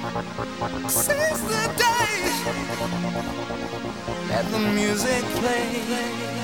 Since the day that the music played.